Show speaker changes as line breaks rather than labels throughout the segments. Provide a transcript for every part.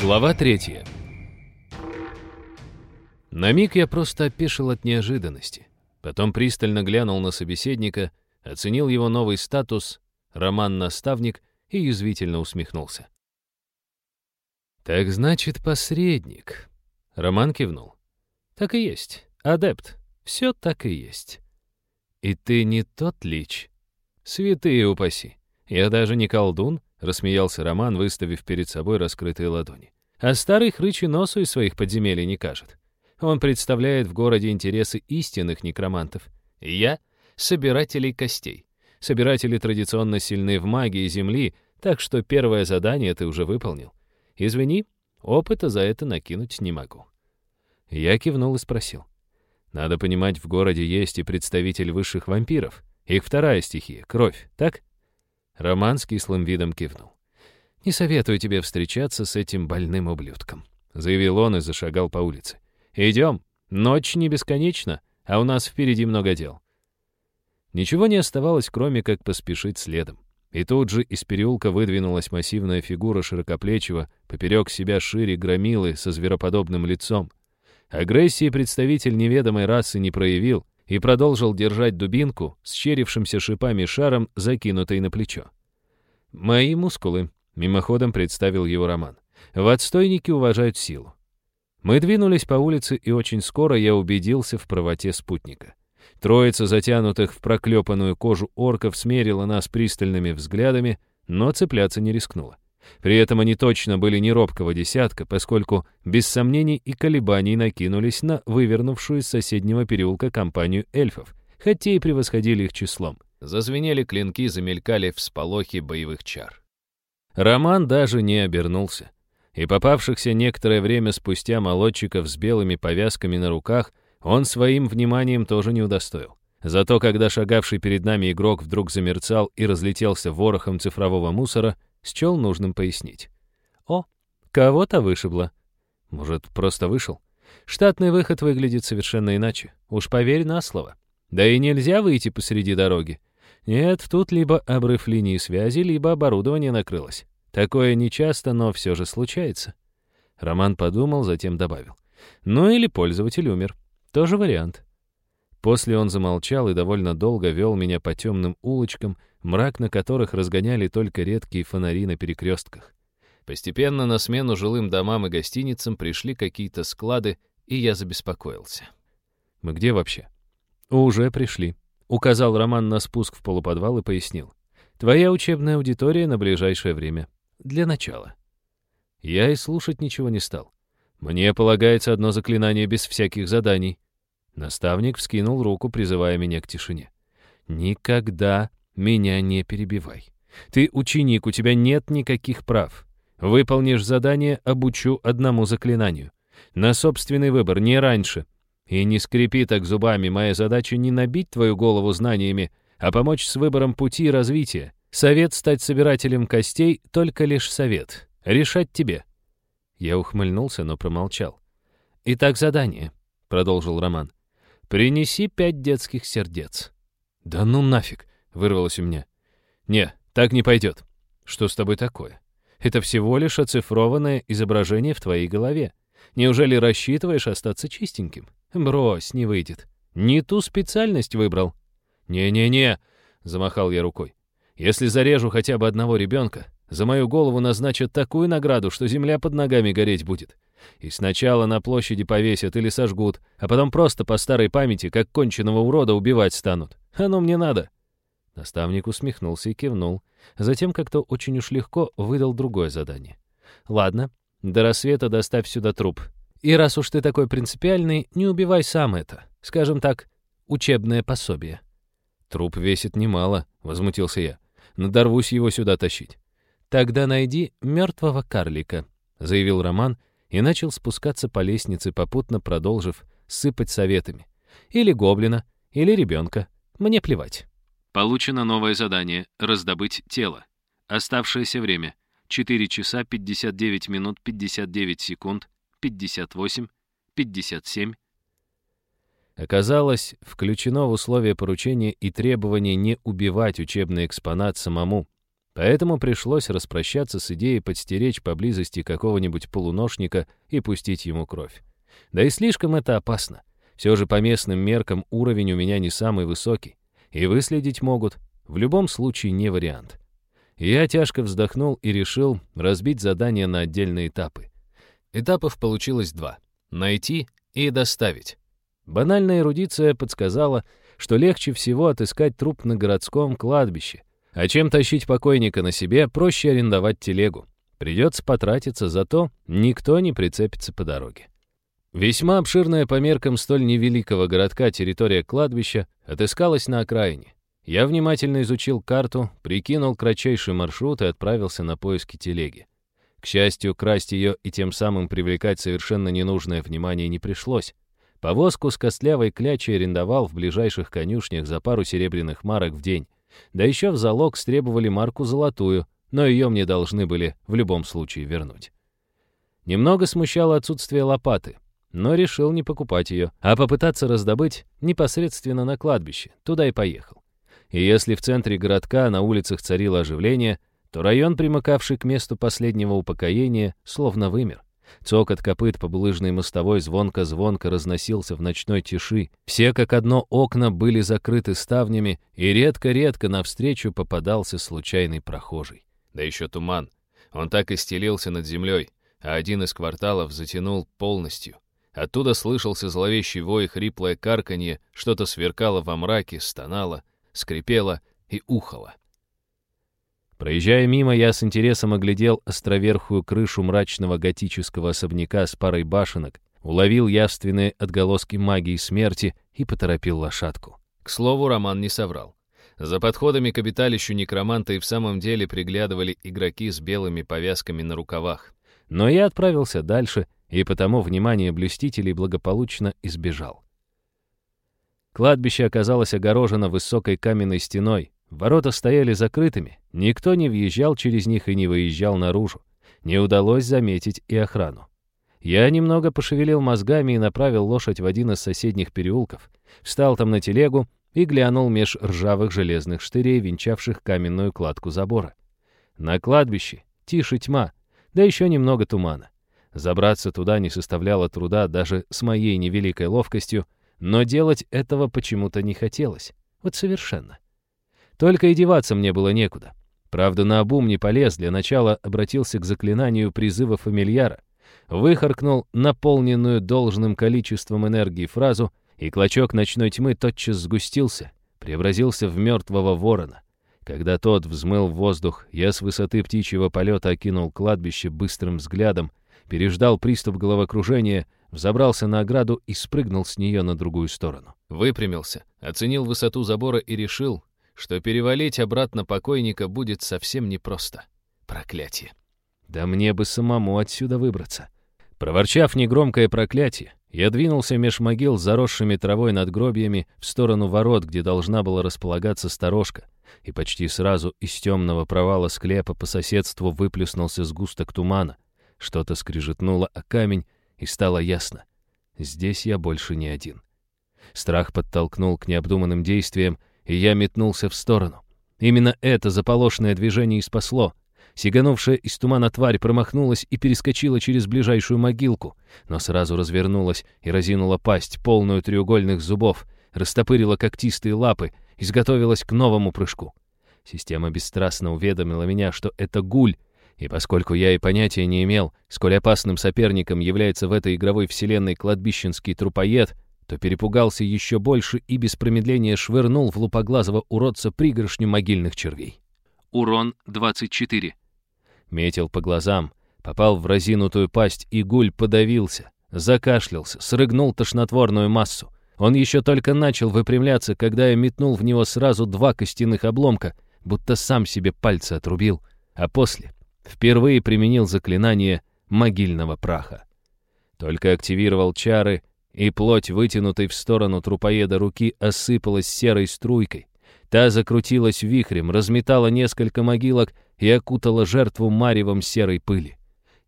Глава третья. На миг я просто опешил от неожиданности. Потом пристально глянул на собеседника, оценил его новый статус, роман-наставник, и язвительно усмехнулся. «Так значит, посредник». Роман кивнул. «Так и есть. Адепт. Все так и есть. И ты не тот лич. Святые упаси. Я даже не колдун, — рассмеялся Роман, выставив перед собой раскрытые ладони. «А старый хрыч и носу из своих подземелий не кажет. Он представляет в городе интересы истинных некромантов. И я — собирателей костей. Собиратели традиционно сильны в магии Земли, так что первое задание ты уже выполнил. Извини, опыта за это накинуть не могу». Я кивнул и спросил. «Надо понимать, в городе есть и представитель высших вампиров. Их вторая стихия — кровь, так?» Роман с кислым видом кивнул. «Не советую тебе встречаться с этим больным ублюдком», — заявил он и зашагал по улице. «Идем. Ночь не бесконечна, а у нас впереди много дел». Ничего не оставалось, кроме как поспешить следом. И тут же из переулка выдвинулась массивная фигура широкоплечего, поперек себя шире громилы со звероподобным лицом. Агрессии представитель неведомой расы не проявил, и продолжил держать дубинку с щерившимся шипами шаром, закинутой на плечо. «Мои мускулы», — мимоходом представил его Роман. «В отстойнике уважают силу». Мы двинулись по улице, и очень скоро я убедился в правоте спутника. Троица затянутых в проклепанную кожу орков смерила нас пристальными взглядами, но цепляться не рискнула. При этом они точно были не робкого десятка, поскольку без сомнений и колебаний накинулись на вывернувшую из соседнего переулка компанию эльфов, хотя и превосходили их числом. Зазвенели клинки, замелькали всполохи боевых чар. Роман даже не обернулся. И попавшихся некоторое время спустя молодчиков с белыми повязками на руках он своим вниманием тоже не удостоил. Зато когда шагавший перед нами игрок вдруг замерцал и разлетелся ворохом цифрового мусора, счел нужным пояснить. «О, кого-то вышибло». «Может, просто вышел?» «Штатный выход выглядит совершенно иначе. Уж поверь на слово. Да и нельзя выйти посреди дороги. Нет, тут либо обрыв линии связи, либо оборудование накрылось. Такое нечасто, но все же случается». Роман подумал, затем добавил. «Ну или пользователь умер. Тоже вариант». После он замолчал и довольно долго вел меня по темным улочкам, мрак на которых разгоняли только редкие фонари на перекрестках. Постепенно на смену жилым домам и гостиницам пришли какие-то склады, и я забеспокоился. «Мы где вообще?» «Уже пришли», — указал Роман на спуск в полуподвал и пояснил. «Твоя учебная аудитория на ближайшее время. Для начала». Я и слушать ничего не стал. Мне полагается одно заклинание без всяких заданий. Наставник вскинул руку, призывая меня к тишине. «Никогда меня не перебивай. Ты ученик, у тебя нет никаких прав. Выполнишь задание, обучу одному заклинанию. На собственный выбор, не раньше. И не скрипи так зубами, моя задача не набить твою голову знаниями, а помочь с выбором пути развития. Совет стать собирателем костей — только лишь совет. Решать тебе. Я ухмыльнулся, но промолчал. «Итак, задание», — продолжил Роман. «Принеси пять детских сердец». «Да ну нафиг!» Вырвалось у меня. «Не, так не пойдет». «Что с тобой такое? Это всего лишь оцифрованное изображение в твоей голове. Неужели рассчитываешь остаться чистеньким? Брось, не выйдет. Не ту специальность выбрал». «Не-не-не», — замахал я рукой. «Если зарежу хотя бы одного ребенка, за мою голову назначат такую награду, что земля под ногами гореть будет. И сначала на площади повесят или сожгут, а потом просто по старой памяти, как конченого урода, убивать станут. Оно мне надо. Наставник усмехнулся и кивнул. Затем как-то очень уж легко выдал другое задание. «Ладно, до рассвета доставь сюда труп. И раз уж ты такой принципиальный, не убивай сам это. Скажем так, учебное пособие». «Труп весит немало», — возмутился я. «Надорвусь его сюда тащить». «Тогда найди мертвого карлика», — заявил Роман и начал спускаться по лестнице, попутно продолжив сыпать советами. «Или гоблина, или ребенка. Мне плевать». Получено новое задание «Раздобыть тело». Оставшееся время — 4 часа 59 минут 59 секунд 58, 57. Оказалось, включено в условия поручения и требование не убивать учебный экспонат самому. Поэтому пришлось распрощаться с идеей подстеречь поблизости какого-нибудь полуношника и пустить ему кровь. Да и слишком это опасно. Все же по местным меркам уровень у меня не самый высокий. И выследить могут. В любом случае не вариант. Я тяжко вздохнул и решил разбить задание на отдельные этапы. Этапов получилось два — найти и доставить. Банальная эрудиция подсказала, что легче всего отыскать труп на городском кладбище, а чем тащить покойника на себе, проще арендовать телегу. Придется потратиться, зато никто не прицепится по дороге. Весьма обширная по меркам столь невеликого городка территория кладбища отыскалась на окраине. Я внимательно изучил карту, прикинул кратчайший маршрут и отправился на поиски телеги. К счастью, красть ее и тем самым привлекать совершенно ненужное внимание не пришлось. Повозку с костлявой клячей арендовал в ближайших конюшнях за пару серебряных марок в день. Да еще в залог стребовали марку золотую, но ее мне должны были в любом случае вернуть. Немного смущало отсутствие лопаты, но решил не покупать ее, а попытаться раздобыть непосредственно на кладбище. Туда и поехал. И если в центре городка на улицах царило оживление, то район, примыкавший к месту последнего упокоения, словно вымер. Цокот копыт по булыжной мостовой звонко-звонко разносился в ночной тиши. Все как одно окна были закрыты ставнями, и редко-редко навстречу попадался случайный прохожий. Да еще туман. Он так и стелился над землей, а один из кварталов затянул полностью. Оттуда слышался зловещий вой, хриплое карканье, что-то сверкало во мраке, стонало скрипело и ухало. Проезжая мимо, я с интересом оглядел островерхую крышу мрачного готического особняка с парой башенок, уловил явственные отголоски магии смерти и поторопил лошадку. К слову, Роман не соврал. За подходами к обиталищу некроманта и в самом деле приглядывали игроки с белыми повязками на рукавах. Но я отправился дальше, и потому внимание блюстителей благополучно избежал. Кладбище оказалось огорожено высокой каменной стеной. Ворота стояли закрытыми, никто не въезжал через них и не выезжал наружу. Не удалось заметить и охрану. Я немного пошевелил мозгами и направил лошадь в один из соседних переулков, встал там на телегу и глянул меж ржавых железных штырей, венчавших каменную кладку забора. На кладбище тише тьма, да еще немного тумана. Забраться туда не составляло труда даже с моей невеликой ловкостью, но делать этого почему-то не хотелось. Вот совершенно. Только и деваться мне было некуда. Правда, на обум не полез, для начала обратился к заклинанию призыва фамильяра, выхаркнул наполненную должным количеством энергии фразу, и клочок ночной тьмы тотчас сгустился, преобразился в мертвого ворона. Когда тот взмыл в воздух, я с высоты птичьего полета окинул кладбище быстрым взглядом, переждал приступ головокружения — взобрался на ограду и спрыгнул с нее на другую сторону. Выпрямился, оценил высоту забора и решил, что перевалить обратно покойника будет совсем непросто. Проклятие. Да мне бы самому отсюда выбраться. Проворчав негромкое проклятие, я двинулся меж могил с заросшими травой над гробьями в сторону ворот, где должна была располагаться сторожка, и почти сразу из темного провала склепа по соседству выплеснулся сгусток тумана. Что-то скрижетнуло о камень, и стало ясно. Здесь я больше не один. Страх подтолкнул к необдуманным действиям, и я метнулся в сторону. Именно это заполошное движение и спасло. Сиганувшая из тумана тварь промахнулась и перескочила через ближайшую могилку, но сразу развернулась и разинула пасть, полную треугольных зубов, растопырила когтистые лапы, изготовилась к новому прыжку. Система бесстрастно уведомила меня, что это гуль, и поскольку я и понятия не имел, сколь опасным соперником является в этой игровой вселенной кладбищенский трупоед, то перепугался еще больше и без промедления швырнул в лупоглазого уродца пригоршню могильных червей.
Урон 24.
Метил по глазам, попал в разинутую пасть, и гуль подавился, закашлялся, срыгнул тошнотворную массу. Он еще только начал выпрямляться, когда я метнул в него сразу два костяных обломка, будто сам себе пальцы отрубил, а после впервые применил заклинание могильного праха. Только активировал чары, и плоть, вытянутой в сторону трупоеда руки, осыпалась серой струйкой. Та закрутилась вихрем, разметала несколько могилок и окутала жертву маревом серой пыли.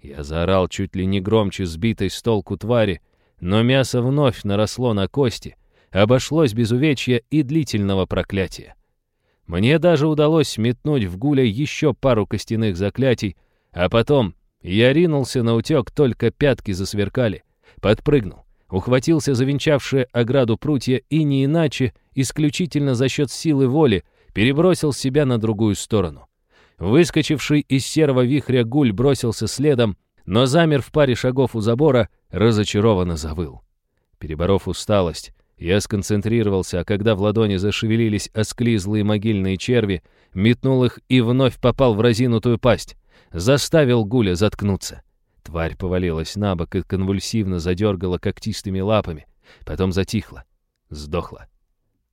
Я заорал чуть ли не громче сбитой с толку твари, но мясо вновь наросло на кости, обошлось без увечья и длительного проклятия. Мне даже удалось метнуть в Гуля еще пару костяных заклятий, а потом я ринулся на утек, только пятки засверкали. Подпрыгнул, ухватился за венчавшее ограду прутья и не иначе, исключительно за счет силы воли, перебросил себя на другую сторону. Выскочивший из серого вихря гуль бросился следом, но замер в паре шагов у забора, разочарованно завыл. Переборов усталость, я сконцентрировался, а когда в ладони зашевелились осклизлые могильные черви, метнул их и вновь попал в разинутую пасть. Заставил гуля заткнуться. Тварь повалилась на бок и конвульсивно задергала когтистыми лапами. Потом затихла. Сдохла.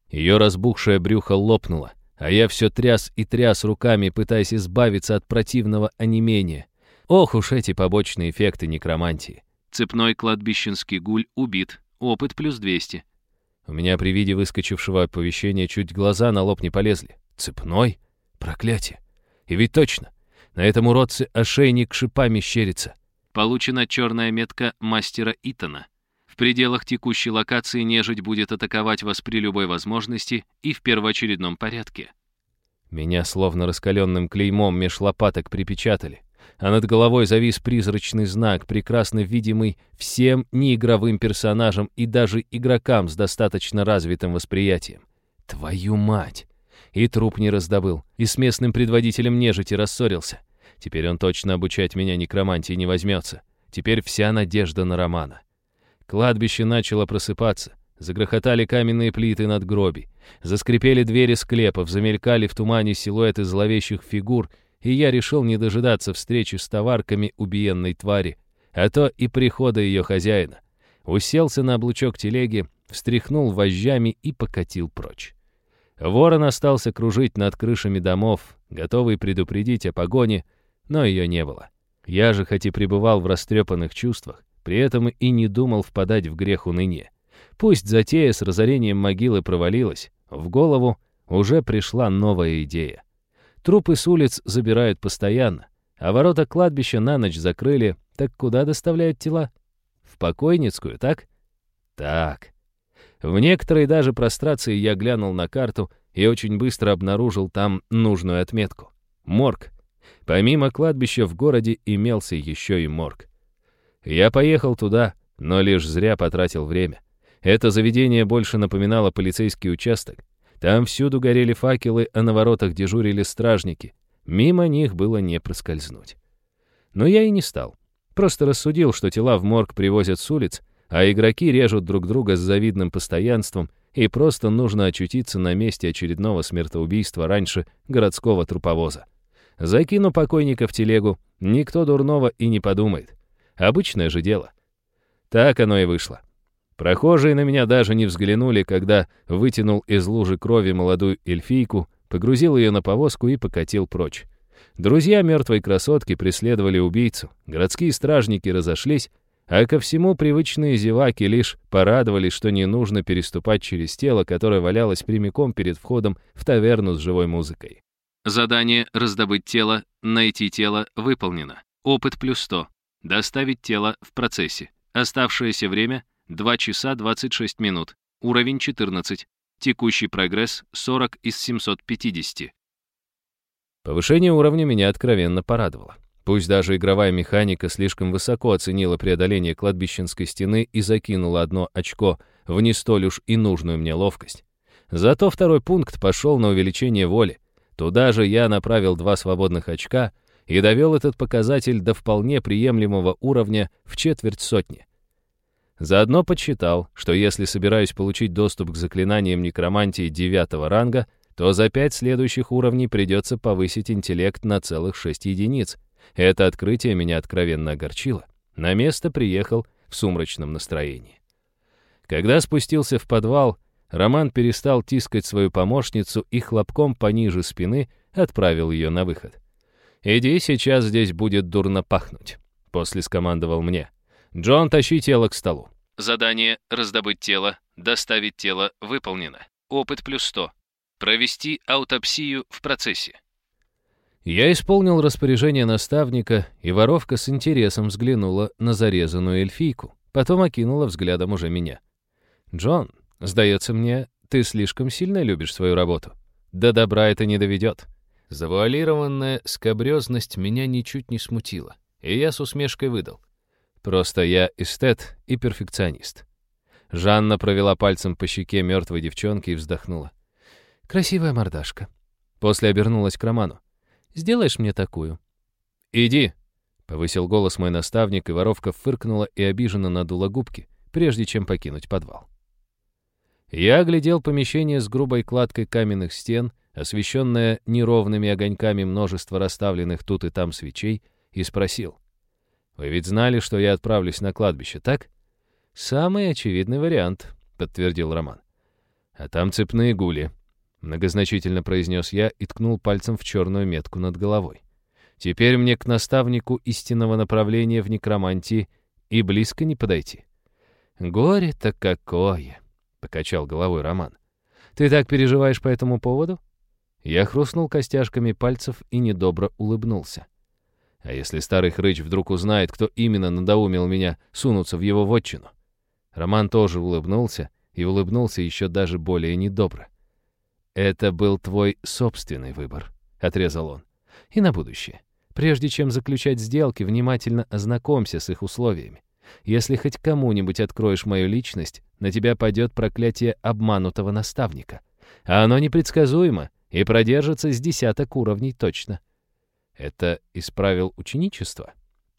Ее разбухшее брюхо лопнуло, а я все тряс и тряс руками, пытаясь избавиться от противного онемения. Ох уж эти побочные эффекты некромантии.
Цепной кладбищенский гуль убит. Опыт плюс 200.
У меня при виде выскочившего оповещения чуть глаза на лоб не полезли. Цепной? Проклятие. И ведь точно. На этом уродце ошейник шипами щерится.
Получена черная метка мастера Итана. В пределах текущей локации нежить будет атаковать вас при любой возможности и в первоочередном порядке.
Меня словно раскаленным клеймом меж лопаток припечатали, а над головой завис призрачный знак, прекрасно видимый всем неигровым персонажам и даже игрокам с достаточно развитым восприятием. Твою мать! И труп не раздобыл, и с местным предводителем нежити рассорился. Теперь он точно обучать меня некромантии не возьмется. Теперь вся надежда на Романа. Кладбище начало просыпаться. Загрохотали каменные плиты над гроби. Заскрипели двери склепов, замелькали в тумане силуэты зловещих фигур, и я решил не дожидаться встречи с товарками убиенной твари, а то и прихода ее хозяина. Уселся на облучок телеги, встряхнул вожжами и покатил прочь. Ворон остался кружить над крышами домов, готовый предупредить о погоне, но ее не было. Я же, хоть и пребывал в растрепанных чувствах, при этом и не думал впадать в грех уныния. Пусть затея с разорением могилы провалилась, в голову уже пришла новая идея. Трупы с улиц забирают постоянно, а ворота кладбища на ночь закрыли, так куда доставляют тела? В покойницкую, так? Так. В некоторой даже прострации я глянул на карту и очень быстро обнаружил там нужную отметку. Морг. Помимо кладбища в городе имелся еще и морг. Я поехал туда, но лишь зря потратил время. Это заведение больше напоминало полицейский участок. Там всюду горели факелы, а на воротах дежурили стражники. Мимо них было не проскользнуть. Но я и не стал. Просто рассудил, что тела в морг привозят с улиц, а игроки режут друг друга с завидным постоянством, и просто нужно очутиться на месте очередного смертоубийства раньше городского труповоза. Закину покойника в телегу, никто дурного и не подумает. Обычное же дело. Так оно и вышло. Прохожие на меня даже не взглянули, когда вытянул из лужи крови молодую эльфийку, погрузил ее на повозку и покатил прочь. Друзья мертвой красотки преследовали убийцу, городские стражники разошлись, а ко всему привычные зеваки лишь порадовались, что не нужно переступать через тело, которое валялось прямиком перед входом в таверну с живой музыкой.
Задание «Раздобыть тело», «Найти тело» выполнено. Опыт плюс 100. Доставить тело в процессе. Оставшееся время 2 часа 26 минут. Уровень 14. Текущий прогресс 40 из 750.
Повышение уровня меня откровенно порадовало. Пусть даже игровая механика слишком высоко оценила преодоление кладбищенской стены и закинула одно очко в не столь уж и нужную мне ловкость. Зато второй пункт пошел на увеличение воли. Туда же я направил два свободных очка и довел этот показатель до вполне приемлемого уровня в четверть сотни. Заодно подсчитал, что если собираюсь получить доступ к заклинаниям некромантии девятого ранга, то за пять следующих уровней придется повысить интеллект на целых шесть единиц. Это открытие меня откровенно огорчило. На место приехал в сумрачном настроении. Когда спустился в подвал, Роман перестал тискать свою помощницу и хлопком пониже спины отправил ее на выход. «Иди, сейчас здесь будет дурно пахнуть», — после скомандовал мне. «Джон, тащи тело к столу».
Задание «Раздобыть тело», «Доставить тело» выполнено. Опыт плюс 100. Провести аутопсию в процессе.
Я исполнил распоряжение наставника, и воровка с интересом взглянула на зарезанную эльфийку, потом окинула взглядом уже меня. «Джон, Сдается мне, ты слишком сильно любишь свою работу. до добра это не доведет. Завуалированная скобрезность меня ничуть не смутила, и я с усмешкой выдал. Просто я эстет и перфекционист. Жанна провела пальцем по щеке мертвой девчонки и вздохнула. «Красивая мордашка». После обернулась к Роману. «Сделаешь мне такую?» «Иди!» — повысил голос мой наставник, и воровка фыркнула и обиженно надула губки, прежде чем покинуть подвал. Я оглядел помещение с грубой кладкой каменных стен, освещенное неровными огоньками множества расставленных тут и там свечей, и спросил. «Вы ведь знали, что я отправлюсь на кладбище, так?» «Самый очевидный вариант», — подтвердил Роман. «А там цепные гули», — многозначительно произнес я и ткнул пальцем в черную метку над головой. «Теперь мне к наставнику истинного направления в некромантии и близко не подойти». «Горе-то какое!» — покачал головой Роман. «Ты так переживаешь по этому поводу?» Я хрустнул костяшками пальцев и недобро улыбнулся. А если старый хрыч вдруг узнает, кто именно надоумил меня сунуться в его вотчину? Роман тоже улыбнулся, и улыбнулся еще даже более недобро. «Это был твой собственный выбор», — отрезал он. «И на будущее. Прежде чем заключать сделки, внимательно ознакомься с их условиями. Если хоть кому-нибудь откроешь мою личность, на тебя пойдет проклятие обманутого наставника. А оно непредсказуемо и продержится с десяток уровней точно». «Это исправил ученичество?»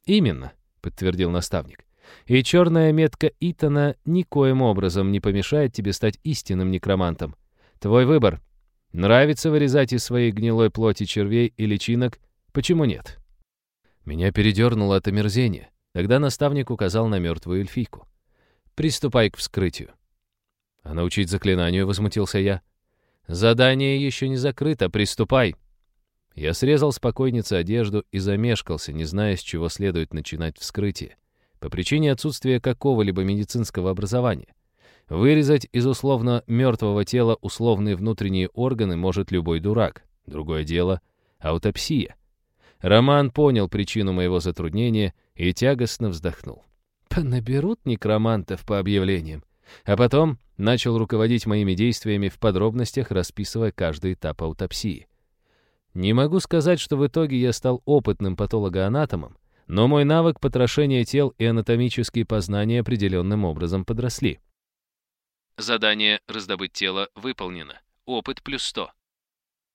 «Именно», — подтвердил наставник. И черная метка Итана никоим образом не помешает тебе стать истинным некромантом. Твой выбор. Нравится вырезать из своей гнилой плоти червей и личинок? Почему нет? Меня передернуло от омерзения. Тогда наставник указал на мертвую эльфийку. «Приступай к вскрытию». «А научить заклинанию?» — возмутился я. «Задание еще не закрыто, приступай!» Я срезал с покойницы одежду и замешкался, не зная, с чего следует начинать вскрытие по причине отсутствия какого-либо медицинского образования. Вырезать из условно мертвого тела условные внутренние органы может любой дурак. Другое дело — аутопсия. Роман понял причину моего затруднения и тягостно вздохнул. Понаберут некромантов по объявлениям. А потом начал руководить моими действиями в подробностях, расписывая каждый этап аутопсии. Не могу сказать, что в итоге я стал опытным патологоанатомом, но мой навык потрошения тел и анатомические познания определенным образом подросли.
Задание «Раздобыть тело» выполнено. Опыт плюс 100.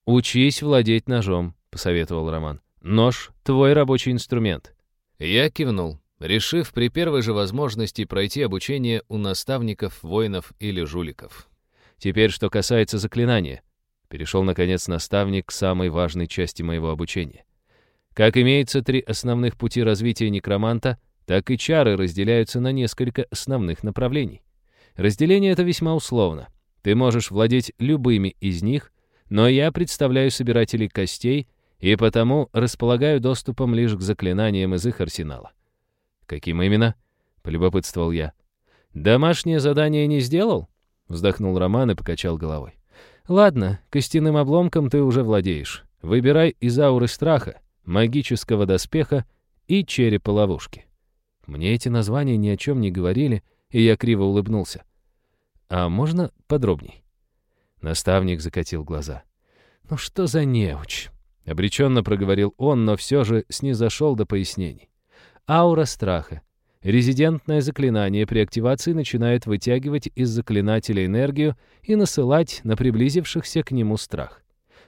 «Учись владеть ножом», — посоветовал Роман. «Нож — твой рабочий инструмент». Я кивнул, решив при первой же возможности пройти обучение у наставников, воинов или жуликов. Теперь, что касается заклинания. Перешел, наконец, наставник к самой важной части моего обучения. Как имеется три основных пути развития некроманта, так и чары разделяются на несколько основных направлений. Разделение это весьма условно. Ты можешь владеть любыми из них, но я представляю собирателей костей и потому располагаю доступом лишь к заклинаниям из их арсенала. «Каким именно?» — полюбопытствовал я. «Домашнее задание не сделал?» — вздохнул Роман и покачал головой. «Ладно, костяным обломком ты уже владеешь. Выбирай из ауры страха, магического доспеха и черепа ловушки. Мне эти названия ни о чем не говорили, и я криво улыбнулся. «А можно подробней?» Наставник закатил глаза. «Ну что за неуч?» — обреченно проговорил он, но все же снизошел до пояснений. «Аура страха. Резидентное заклинание при активации начинает вытягивать из заклинателя энергию и насылать на приблизившихся к нему страх.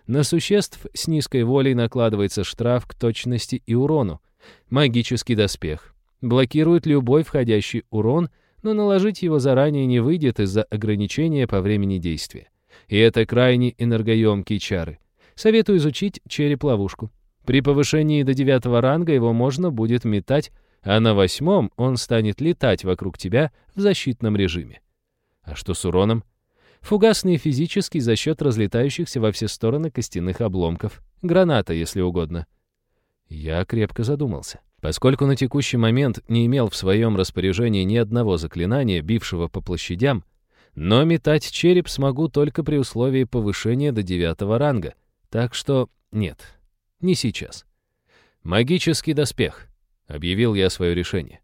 На существ с низкой волей накладывается штраф к точности и урону. Магический доспех. Блокирует любой входящий урон, но наложить его заранее не выйдет из-за ограничения по времени действия. И это крайне энергоемкие чары. Советую изучить череп-ловушку. При повышении до девятого ранга его можно будет метать, а на восьмом он станет летать вокруг тебя в защитном режиме. А что с уроном? Фугасный физический за счет разлетающихся во все стороны костяных обломков. Граната, если угодно. Я крепко задумался. Поскольку на текущий момент не имел в своем распоряжении ни одного заклинания, бившего по площадям, но метать череп смогу только при условии повышения до девятого ранга. Так что нет, не сейчас. «Магический доспех», — объявил я свое решение.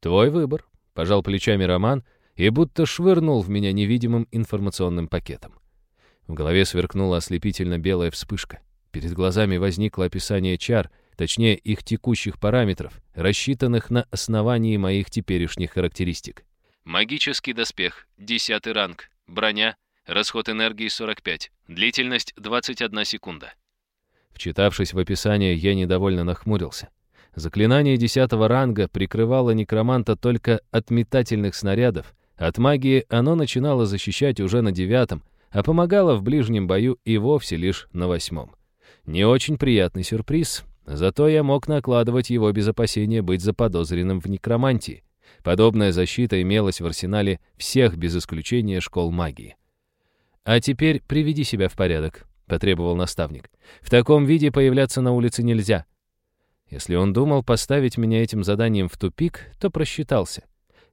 «Твой выбор», — пожал плечами Роман, — и будто швырнул в меня невидимым информационным пакетом. В голове сверкнула ослепительно белая вспышка. Перед глазами возникло описание чар, точнее их текущих параметров, рассчитанных на основании моих теперешних характеристик.
Магический доспех, 10 ранг, броня, расход энергии 45, длительность 21 секунда.
Вчитавшись в описание, я недовольно нахмурился. Заклинание десятого ранга прикрывало некроманта только от метательных снарядов. От магии оно начинало защищать уже на девятом, а помогало в ближнем бою и вовсе лишь на восьмом. Не очень приятный сюрприз, зато я мог накладывать его без опасения быть заподозренным в некромантии. Подобная защита имелась в арсенале всех без исключения школ магии. «А теперь приведи себя в порядок», — потребовал наставник. «В таком виде появляться на улице нельзя». Если он думал поставить меня этим заданием в тупик, то просчитался.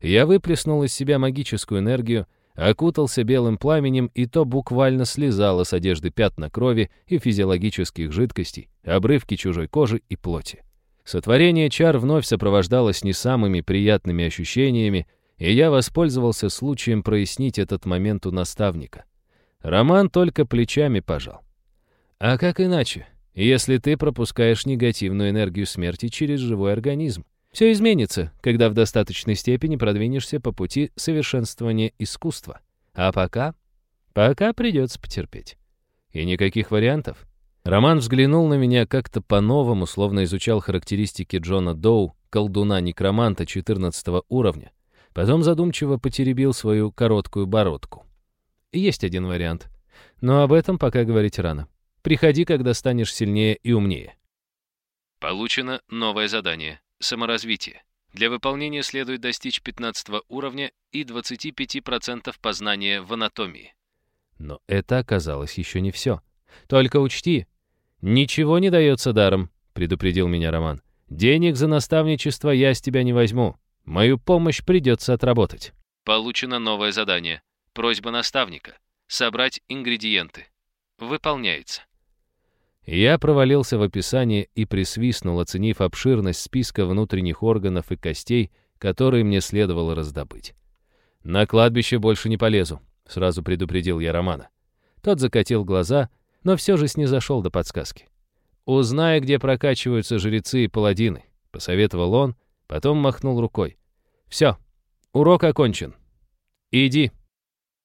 Я выплеснул из себя магическую энергию, окутался белым пламенем, и то буквально слезало с одежды пятна крови и физиологических жидкостей, обрывки чужой кожи и плоти. Сотворение чар вновь сопровождалось не самыми приятными ощущениями, и я воспользовался случаем прояснить этот момент у наставника. Роман только плечами пожал. А как иначе, если ты пропускаешь негативную энергию смерти через живой организм? Все изменится, когда в достаточной степени продвинешься по пути совершенствования искусства. А пока... Пока придется потерпеть. И никаких вариантов. Роман взглянул на меня как-то по-новому, словно изучал характеристики Джона Доу, колдуна-некроманта 14 уровня. Потом задумчиво потеребил свою короткую бородку. Есть один вариант. Но об этом пока говорить рано. Приходи, когда станешь сильнее и умнее.
Получено новое задание. Саморазвитие. Для выполнения следует достичь 15 уровня и 25% познания в анатомии.
Но это оказалось еще не все. Только учти, ничего не дается даром, предупредил меня Роман. Денег за наставничество я с тебя не возьму. Мою помощь придется отработать.
Получено новое задание. Просьба наставника. Собрать ингредиенты. Выполняется.
Я провалился в описание и присвистнул, оценив обширность списка внутренних органов и костей, которые мне следовало раздобыть. «На кладбище больше не полезу», — сразу предупредил я Романа. Тот закатил глаза, но все же снизошел до подсказки. «Узнай, где прокачиваются жрецы и паладины», — посоветовал он, потом махнул рукой. «Все, урок окончен. Иди».